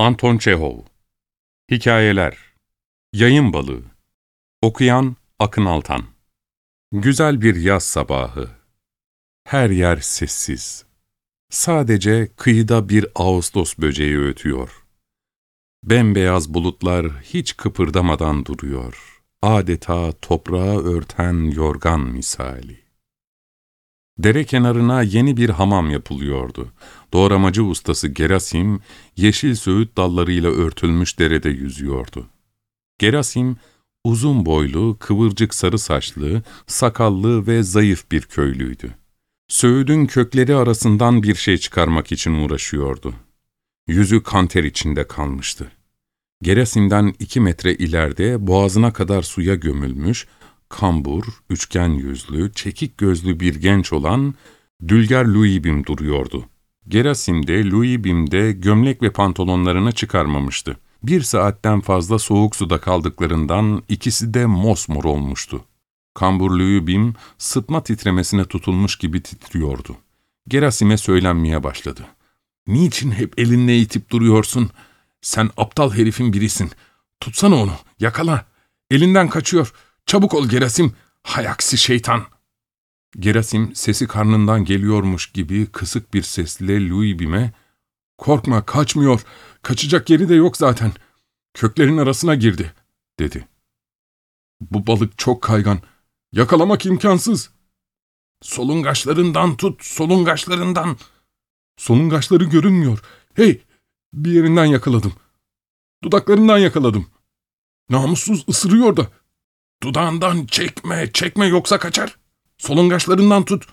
Anton Çehov Hikayeler Yayın Balığı Okuyan Akın Altan Güzel bir yaz sabahı. Her yer sessiz. Sadece kıyıda bir Ağustos böceği ötüyor. Bembeyaz bulutlar hiç kıpırdamadan duruyor. Adeta toprağı örten yorgan misali. Dere kenarına yeni bir hamam yapılıyordu. Doğramacı ustası Gerasim, yeşil söğüt dallarıyla örtülmüş derede yüzüyordu. Gerasim, uzun boylu, kıvırcık sarı saçlı, sakallı ve zayıf bir köylüydü. Söğüdün kökleri arasından bir şey çıkarmak için uğraşıyordu. Yüzü kanter içinde kalmıştı. Gerasim'den iki metre ileride boğazına kadar suya gömülmüş, kambur, üçgen yüzlü, çekik gözlü bir genç olan Dülger Louis'bim duruyordu. Gerasim de Louis'bim de gömlek ve pantolonlarını çıkarmamıştı. Bir saatten fazla soğuk suda kaldıklarından ikisi de mosmor olmuştu. Kambur Louis'bim sıtma titremesine tutulmuş gibi titriyordu. Gerasim'e söylenmeye başladı. ''Niçin hep elinle itip duruyorsun? Sen aptal herifin birisin. Tutsana onu, yakala. Elinden kaçıyor. Çabuk ol Gerasim, hayaksi şeytan. Gerasim sesi karnından geliyormuş gibi kısık bir sesle Louis'bime ''Korkma, kaçmıyor. Kaçacak yeri de yok zaten. Köklerin arasına girdi.'' dedi. ''Bu balık çok kaygan. Yakalamak imkansız.'' ''Solungaçlarından tut, solungaçlarından.'' ''Solungaçları görünmüyor. Hey, bir yerinden yakaladım. Dudaklarından yakaladım. Namussuz ısırıyor da.'' Dudağından çekme, çekme yoksa kaçar. Solungaçlarından tut.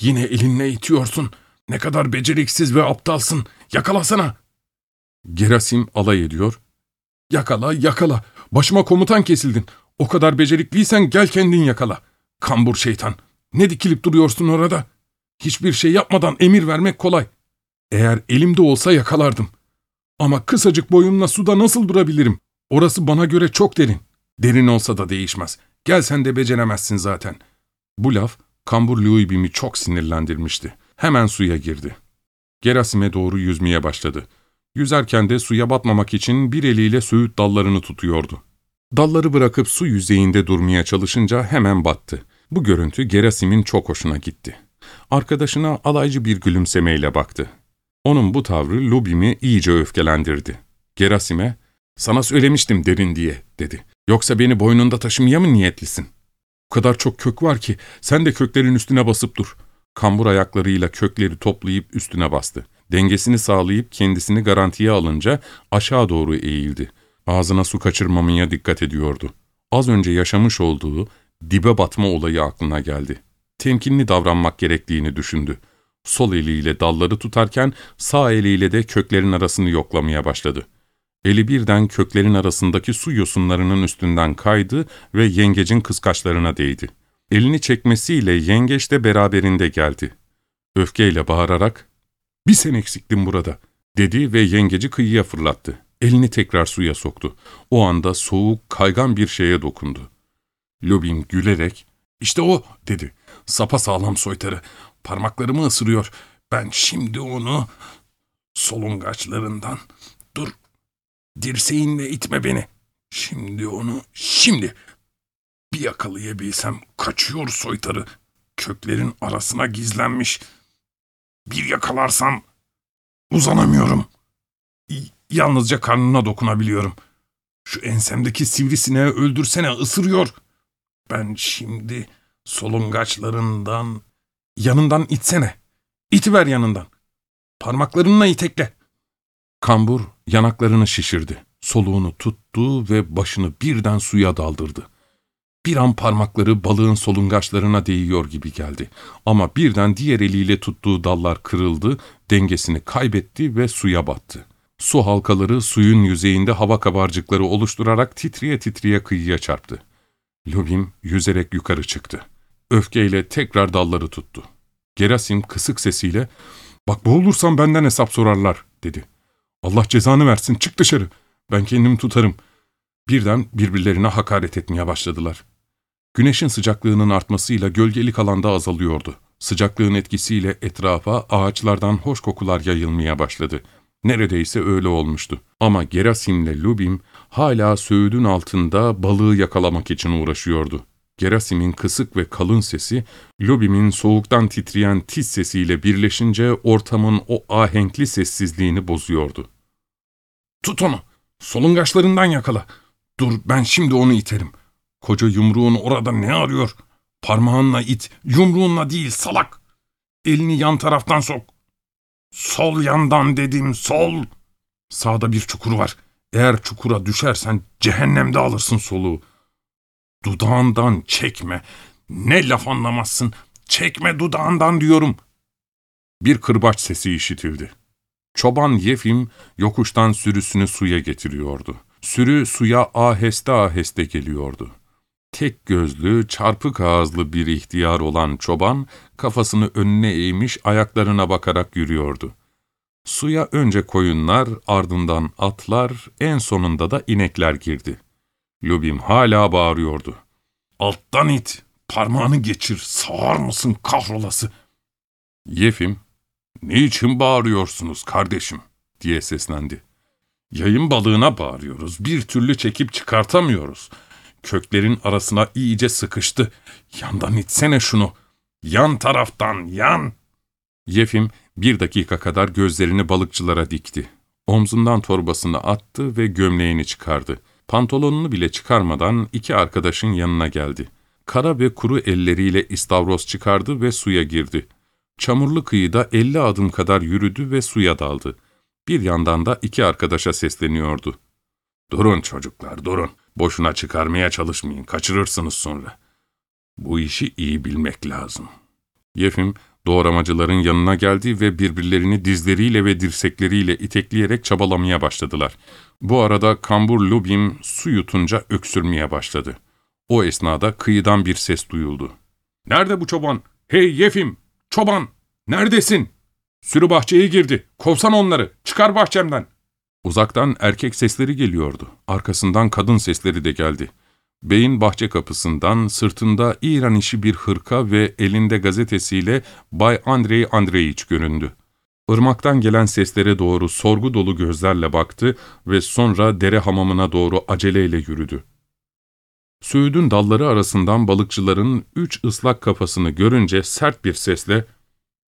Yine elinle itiyorsun. Ne kadar beceriksiz ve aptalsın. Yakalasana. Gerasim alay ediyor. Yakala, yakala. Başıma komutan kesildin. O kadar becerikliysen gel kendin yakala. Kambur şeytan. Ne dikilip duruyorsun orada? Hiçbir şey yapmadan emir vermek kolay. Eğer elimde olsa yakalardım. Ama kısacık boyumla suda nasıl durabilirim? Orası bana göre çok derin. Derin olsa da değişmez. Gel sen de beceremezsin zaten. Bu laf Kambur Louis'bimi çok sinirlendirmişti. Hemen suya girdi. Gerasim'e doğru yüzmeye başladı. Yüzerken de suya batmamak için bir eliyle söğüt dallarını tutuyordu. Dalları bırakıp su yüzeyinde durmaya çalışınca hemen battı. Bu görüntü Gerasim'in çok hoşuna gitti. Arkadaşına alaycı bir gülümsemeyle baktı. Onun bu tavrı Lubim'i iyice öfkelendirdi. Gerasim'e, ''Sana söylemiştim derin diye.'' dedi. Yoksa beni boynunda taşımaya mı niyetlisin? O kadar çok kök var ki sen de köklerin üstüne basıp dur. Kambur ayaklarıyla kökleri toplayıp üstüne bastı. Dengesini sağlayıp kendisini garantiye alınca aşağı doğru eğildi. Ağzına su kaçırmamaya dikkat ediyordu. Az önce yaşamış olduğu dibe batma olayı aklına geldi. Temkinli davranmak gerektiğini düşündü. Sol eliyle dalları tutarken sağ eliyle de köklerin arasını yoklamaya başladı. Eli birden köklerin arasındaki su yosunlarının üstünden kaydı ve yengecin kıskaçlarına değdi. Elini çekmesiyle yengeç de beraberinde geldi. Öfkeyle bağırarak, ''Bir sen eksiktin burada.'' dedi ve yengeci kıyıya fırlattı. Elini tekrar suya soktu. O anda soğuk, kaygan bir şeye dokundu. Lubin gülerek, ''İşte o.'' dedi. ''Sapa sağlam soytarı. Parmaklarımı ısırıyor. Ben şimdi onu solungaçlarından... Dur, Dirseğinle itme beni. Şimdi onu, şimdi. Bir yakalayabilsem kaçıyor soytarı. Köklerin arasına gizlenmiş. Bir yakalarsam uzanamıyorum. Yalnızca karnına dokunabiliyorum. Şu ensemdeki sivrisineği öldürsene ısırıyor. Ben şimdi solungaçlarından, yanından itsene. İtiver yanından. Parmaklarınla itekle. Kambur yanaklarını şişirdi. Soluğunu tuttu ve başını birden suya daldırdı. Bir an parmakları balığın solungaçlarına değiyor gibi geldi. Ama birden diğer eliyle tuttuğu dallar kırıldı, dengesini kaybetti ve suya battı. Su halkaları suyun yüzeyinde hava kabarcıkları oluşturarak titriye titriye kıyıya çarptı. Lubim yüzerek yukarı çıktı. Öfkeyle tekrar dalları tuttu. Gerasim kısık sesiyle ''Bak boğulursam benden hesap sorarlar.'' dedi. Allah cezanı versin çık dışarı. Ben kendimi tutarım. Birden birbirlerine hakaret etmeye başladılar. Güneşin sıcaklığının artmasıyla gölgelik alanda azalıyordu. Sıcaklığın etkisiyle etrafa ağaçlardan hoş kokular yayılmaya başladı. Neredeyse öyle olmuştu. Ama Gerasim'le Lubim hala söğüdün altında balığı yakalamak için uğraşıyordu. Gerasim'in kısık ve kalın sesi, Lubim'in soğuktan titreyen tiz sesiyle birleşince ortamın o ahenkli sessizliğini bozuyordu. ''Tut onu! Solungaçlarından yakala! Dur ben şimdi onu iterim. Koca yumruğun orada ne arıyor? Parmağınla it, yumruğunla değil salak! Elini yan taraftan sok. Sol yandan dedim, sol! Sağda bir çukur var. Eğer çukura düşersen cehennemde alırsın soluğu.'' Dudağından çekme. Ne laf anlamazsın. Çekme dudağından diyorum. Bir kırbaç sesi işitildi. Çoban Yefim yokuştan sürüsünü suya getiriyordu. Sürü suya aheste aheste geliyordu. Tek gözlü, çarpık ağızlı bir ihtiyar olan çoban, kafasını önüne eğmiş ayaklarına bakarak yürüyordu. Suya önce koyunlar, ardından atlar, en sonunda da inekler girdi. Lubim hala bağırıyordu. Alttan it, parmağını geçir, sağır mısın kahrolası? Yefim, niçin bağırıyorsunuz kardeşim? diye seslendi. Yayın balığına bağırıyoruz, bir türlü çekip çıkartamıyoruz. Köklerin arasına iyice sıkıştı. Yandan itsene şunu. Yan taraftan, yan. Yefim bir dakika kadar gözlerini balıkçılara dikti. Omzundan torbasını attı ve gömleğini çıkardı. Pantolonunu bile çıkarmadan iki arkadaşın yanına geldi. Kara ve kuru elleriyle istavroz çıkardı ve suya girdi. Çamurlu kıyıda elli adım kadar yürüdü ve suya daldı. Bir yandan da iki arkadaşa sesleniyordu. ''Durun çocuklar, durun. Boşuna çıkarmaya çalışmayın, kaçırırsınız sonra. Bu işi iyi bilmek lazım.'' Yefim, doğramacıların yanına geldi ve birbirlerini dizleriyle ve dirsekleriyle itekleyerek çabalamaya başladılar. Bu arada kambur Lubim su yutunca öksürmeye başladı. O esnada kıyıdan bir ses duyuldu. ''Nerede bu çoban? Hey Yefim! Çoban! Neredesin? Sürü bahçeye girdi. Kovsan onları. Çıkar bahçemden.'' Uzaktan erkek sesleri geliyordu. Arkasından kadın sesleri de geldi. Beyin bahçe kapısından sırtında İran işi bir hırka ve elinde gazetesiyle Bay Andrei Andreiç göründü. Irmaktan gelen seslere doğru sorgu dolu gözlerle baktı ve sonra dere hamamına doğru aceleyle yürüdü. Söğüdün dalları arasından balıkçıların üç ıslak kafasını görünce sert bir sesle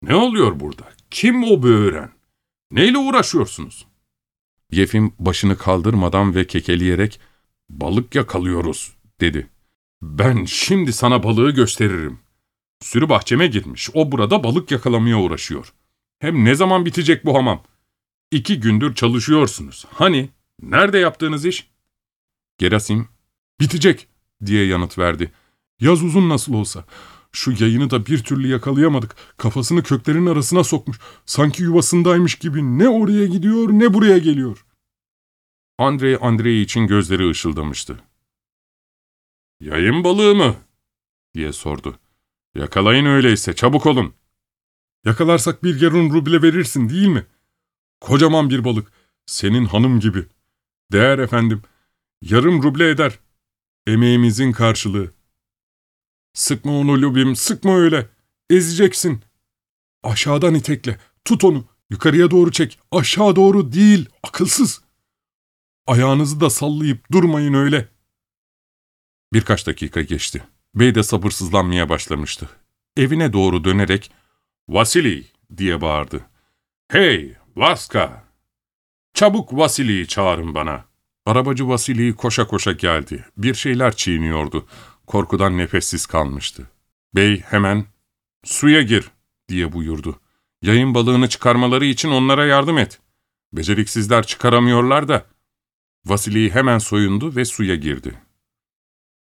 ''Ne oluyor burada? Kim o böğüren? Neyle uğraşıyorsunuz?'' Yefim başını kaldırmadan ve kekeleyerek ''Balık yakalıyoruz.'' dedi. ''Ben şimdi sana balığı gösteririm. Sürü bahçeme girmiş, o burada balık yakalamaya uğraşıyor. Hem ne zaman bitecek bu hamam? İki gündür çalışıyorsunuz. Hani, nerede yaptığınız iş?'' Gerasim, ''Bitecek.'' Diye yanıt verdi. ''Yaz uzun nasıl olsa. Şu yayını da bir türlü yakalayamadık. Kafasını köklerin arasına sokmuş. Sanki yuvasındaymış gibi ne oraya gidiyor ne buraya geliyor.'' Andrei Andrei için gözleri ışıldamıştı. ''Yayın balığı mı?'' diye sordu. ''Yakalayın öyleyse, çabuk olun.'' ''Yakalarsak bir yarım ruble verirsin değil mi? Kocaman bir balık, senin hanım gibi. Değer efendim, yarım ruble eder. Emeğimizin karşılığı. Sıkma onu Lubim, sıkma öyle. Ezeceksin. Aşağıdan itekle, tut onu. Yukarıya doğru çek, aşağı doğru değil, akılsız. Ayağınızı da sallayıp durmayın öyle.'' Birkaç dakika geçti. Bey de sabırsızlanmaya başlamıştı. Evine doğru dönerek ''Vasili!'' diye bağırdı. ''Hey, Vaska! Çabuk Vasili'yi çağırın bana.'' Arabacı Vasili koşa koşa geldi. Bir şeyler çiğniyordu. Korkudan nefessiz kalmıştı. Bey hemen ''Suya gir!'' diye buyurdu. ''Yayın balığını çıkarmaları için onlara yardım et. Beceriksizler çıkaramıyorlar da.'' Vasili hemen soyundu ve suya girdi.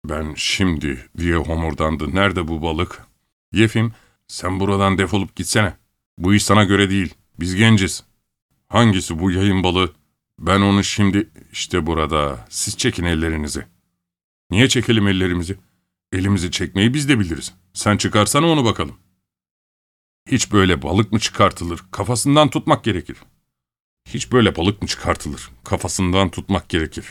Ben şimdi diye homurdandı. Nerede bu balık? Yefim, sen buradan defolup gitsene. Bu iş sana göre değil. Biz genciz. Hangisi bu yayın balığı? Ben onu şimdi işte burada. Siz çekin ellerinizi. Niye çekelim ellerimizi? Elimizi çekmeyi biz de biliriz. Sen çıkarsana onu bakalım. Hiç böyle balık mı çıkartılır? Kafasından tutmak gerekir. Hiç böyle balık mı çıkartılır? Kafasından tutmak gerekir.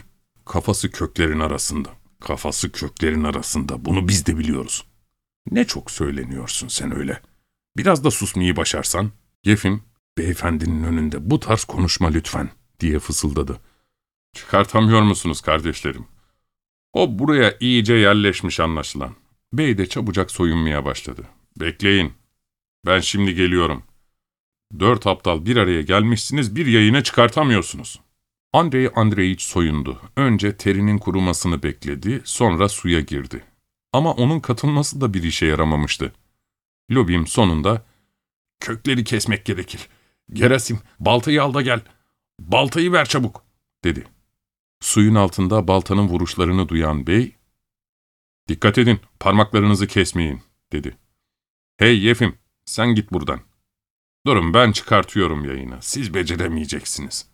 Kafası köklerin arasında. Kafası köklerin arasında. Bunu biz de biliyoruz. Ne çok söyleniyorsun sen öyle. Biraz da susmayı başarsan. Yefim, Beyefendinin önünde bu tarz konuşma lütfen, diye fısıldadı. Çıkartamıyor musunuz kardeşlerim? O buraya iyice yerleşmiş anlaşılan. Bey de çabucak soyunmaya başladı. Bekleyin. Ben şimdi geliyorum. Dört aptal bir araya gelmişsiniz, bir yayına çıkartamıyorsunuz. Andrei Andreiç soyundu. Önce terinin kurumasını bekledi, sonra suya girdi. Ama onun katılması da bir işe yaramamıştı. Lobim sonunda, ''Kökleri kesmek gerekir. Gerasim, baltayı al da gel. Baltayı ver çabuk.'' dedi. Suyun altında baltanın vuruşlarını duyan bey, ''Dikkat edin, parmaklarınızı kesmeyin.'' dedi. ''Hey Yefim, sen git buradan. Durun ben çıkartıyorum yayını, siz beceremeyeceksiniz.''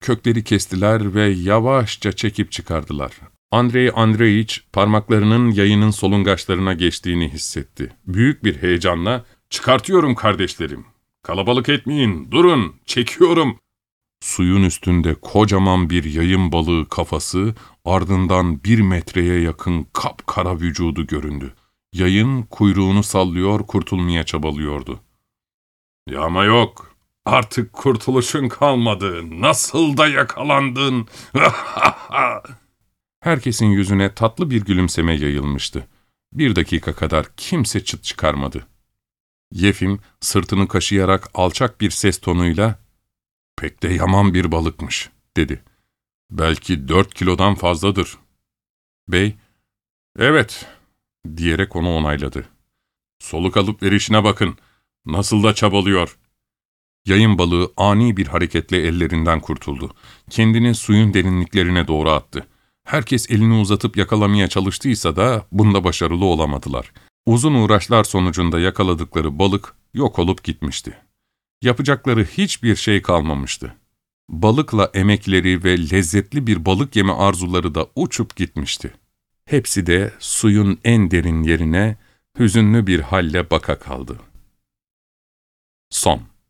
Kökleri kestiler ve yavaşça çekip çıkardılar. Andrei Andreiç parmaklarının yayının solungaçlarına geçtiğini hissetti. Büyük bir heyecanla ''Çıkartıyorum kardeşlerim. Kalabalık etmeyin, durun, çekiyorum.'' Suyun üstünde kocaman bir yayın balığı kafası, ardından bir metreye yakın kapkara vücudu göründü. Yayın kuyruğunu sallıyor, kurtulmaya çabalıyordu. ''Yağma yok, artık kurtuluşun kalmadı, nasıl da yakalandın!'' Herkesin yüzüne tatlı bir gülümseme yayılmıştı. Bir dakika kadar kimse çıt çıkarmadı. Yefim sırtını kaşıyarak alçak bir ses tonuyla ''Pek de yaman bir balıkmış.'' dedi. ''Belki dört kilodan fazladır.'' Bey, ''Evet.'' diyerek onu onayladı. ''Soluk alıp verişine bakın. Nasıl da çabalıyor.'' Yayın balığı ani bir hareketle ellerinden kurtuldu. Kendini suyun derinliklerine doğru attı. Herkes elini uzatıp yakalamaya çalıştıysa da bunda başarılı olamadılar. Uzun uğraşlar sonucunda yakaladıkları balık yok olup gitmişti. Yapacakları hiçbir şey kalmamıştı. Balıkla emekleri ve lezzetli bir balık yeme arzuları da uçup gitmişti. Hepsi de suyun en derin yerine hüzünlü bir halle baka kaldı. Son